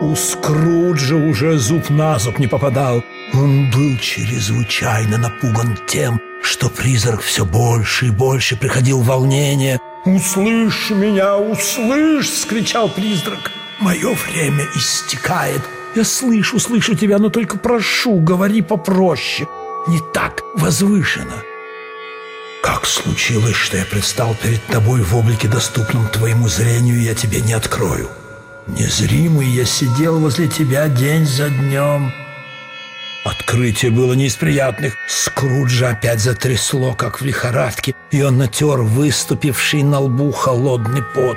У Скруджа уже зуб на зуб не попадал. Он был чрезвычайно напуган тем, что призрак все больше и больше приходил в волнение. «Услышь меня, услышь!» — скричал призрак. «Мое время истекает. Я слышу, слышу тебя, но только прошу, говори попроще. Не так возвышенно». «Как случилось, что я предстал перед тобой в облике, доступном твоему зрению, я тебе не открою. Незримый я сидел возле тебя день за днем». Открытие было не из приятных. Скруджа опять затрясло, как в лихорадке, и он натер выступивший на лбу холодный пот.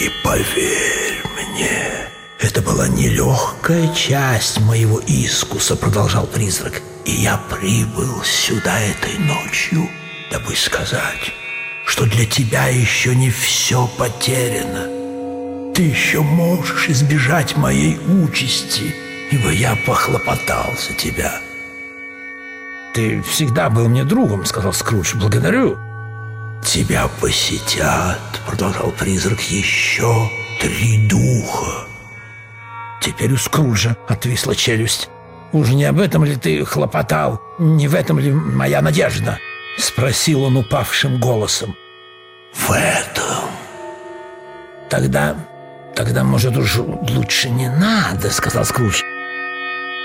«И поверь мне, это была нелегкая часть моего искуса», — продолжал призрак. «И я прибыл сюда этой ночью, дабы сказать, что для тебя еще не все потеряно. Ты еще можешь избежать моей участи» ибо я похлопотал за тебя». «Ты всегда был мне другом», — сказал Скрудж. «Благодарю». «Тебя посетят», — продолжал призрак, — «еще три духа». Теперь у Скруджа отвисла челюсть. «Уж не об этом ли ты хлопотал? Не в этом ли моя надежда?» — спросил он упавшим голосом. «В этом». «Тогда... тогда, может, уж лучше не надо», — сказал Скрудж.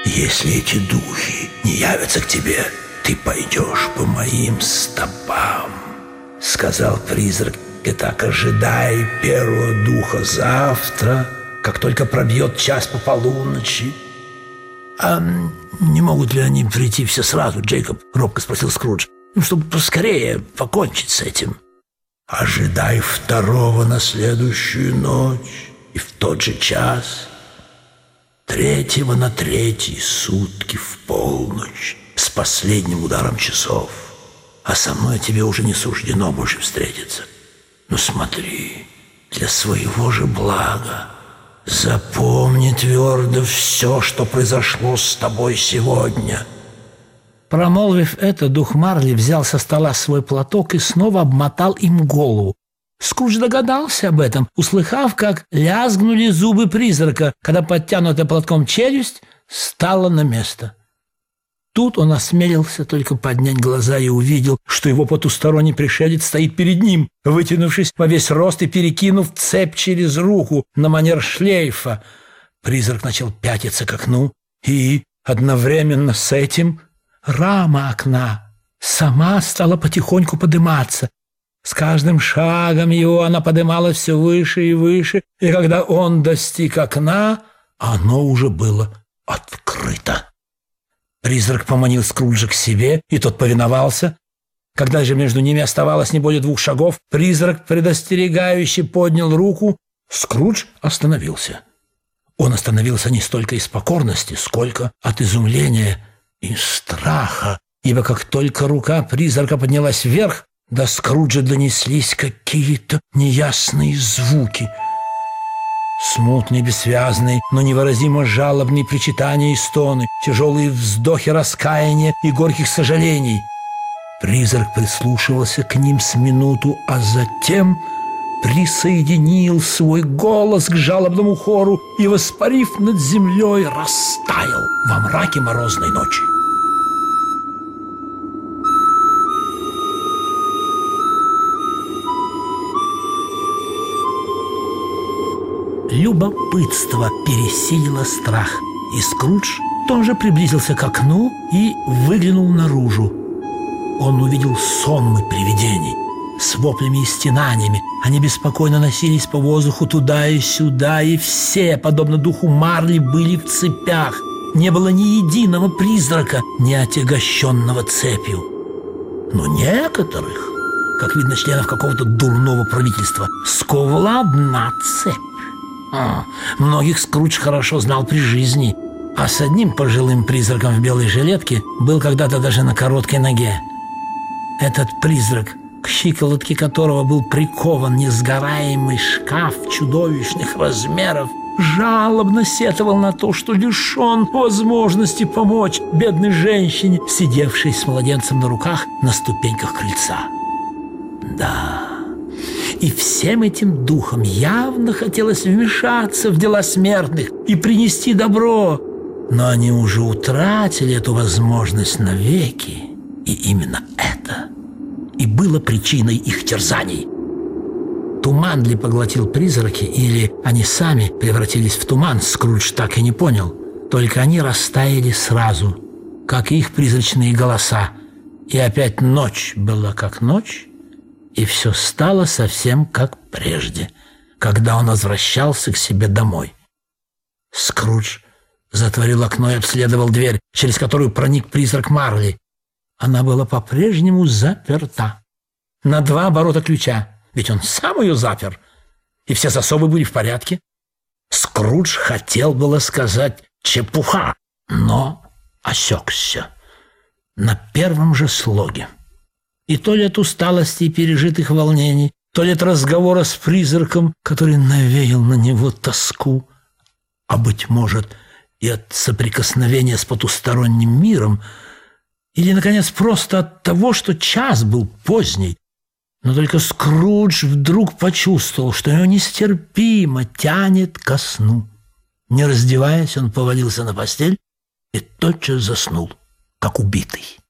Если эти духи не явятся к тебе, ты пойдешь по моим стопам, сказал призрак. И так ожидай первого духа завтра, как только пробьет час по полуночи. «А не могут ли они прийти все сразу, Джейкоб?» — робко спросил Скрудж. «Ну, чтобы поскорее покончить с этим». «Ожидай второго на следующую ночь и в тот же час» третьего на третьи сутки в полночь с последним ударом часов. А со мной тебе уже не суждено больше встретиться. Но смотри, для своего же блага запомни твердо все, что произошло с тобой сегодня». Промолвив это, дух Марли взял со стола свой платок и снова обмотал им голову, Скрудж догадался об этом, услыхав, как лязгнули зубы призрака, когда подтянутая платком челюсть стала на место. Тут он осмелился только поднять глаза и увидел, что его потусторонний пришелец стоит перед ним, вытянувшись во весь рост и перекинув цепь через руку на манер шлейфа. Призрак начал пятиться к окну, и одновременно с этим рама окна сама стала потихоньку подниматься, с каждым шагом его она поднималась все выше и выше, и когда он достиг окна, оно уже было открыто. Призрак поманил Скруджа к себе, и тот повиновался. Когда же между ними оставалось не более двух шагов, призрак предостерегающе поднял руку. Скрудж остановился. Он остановился не столько из покорности, сколько от изумления и страха, ибо как только рука призрака поднялась вверх, до Скруджа донеслись какие-то неясные звуки. Смутные, бессвязные, но невыразимо жалобные причитания и стоны, тяжелые вздохи раскаяния и горьких сожалений. Призрак прислушивался к ним с минуту, а затем присоединил свой голос к жалобному хору и, воспарив над землей, растаял во мраке морозной ночи. Любопытство пересилило страх, и Скрудж тоже приблизился к окну и выглянул наружу. Он увидел сонмы привидений с воплями и стенаниями. Они беспокойно носились по воздуху туда и сюда, и все, подобно духу Марли, были в цепях. Не было ни единого призрака, не отягощенного цепью. Но некоторых, как видно, членов какого-то дурного правительства, сковала одна цепь. А, многих Скрудж хорошо знал при жизни, а с одним пожилым призраком в белой жилетке был когда-то даже на короткой ноге. Этот призрак, к щиколотке которого был прикован несгораемый шкаф чудовищных размеров, жалобно сетовал на то, что лишен возможности помочь бедной женщине, сидевшей с младенцем на руках на ступеньках крыльца. Да, И всем этим духом явно хотелось вмешаться в дела смертных и принести добро. Но они уже утратили эту возможность навеки. И именно это и было причиной их терзаний. Туман ли поглотил призраки, или они сами превратились в туман, Скрудж так и не понял. Только они растаяли сразу, как их призрачные голоса. И опять ночь была как ночь, и все стало совсем как прежде, когда он возвращался к себе домой. Скрудж затворил окно и обследовал дверь, через которую проник призрак Марли. Она была по-прежнему заперта. На два оборота ключа, ведь он сам ее запер. И все засовы были в порядке. Скрудж хотел было сказать «чепуха», но осекся на первом же слоге. И то ли от усталости и пережитых волнений, то ли от разговора с призраком, который навеял на него тоску, а, быть может, и от соприкосновения с потусторонним миром – или, наконец, просто от того, что час был поздний. Но только Скрудж вдруг почувствовал, что его нестерпимо тянет ко сну. Не раздеваясь, он повалился на постель и тотчас заснул, как убитый.